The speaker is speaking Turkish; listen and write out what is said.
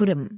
구름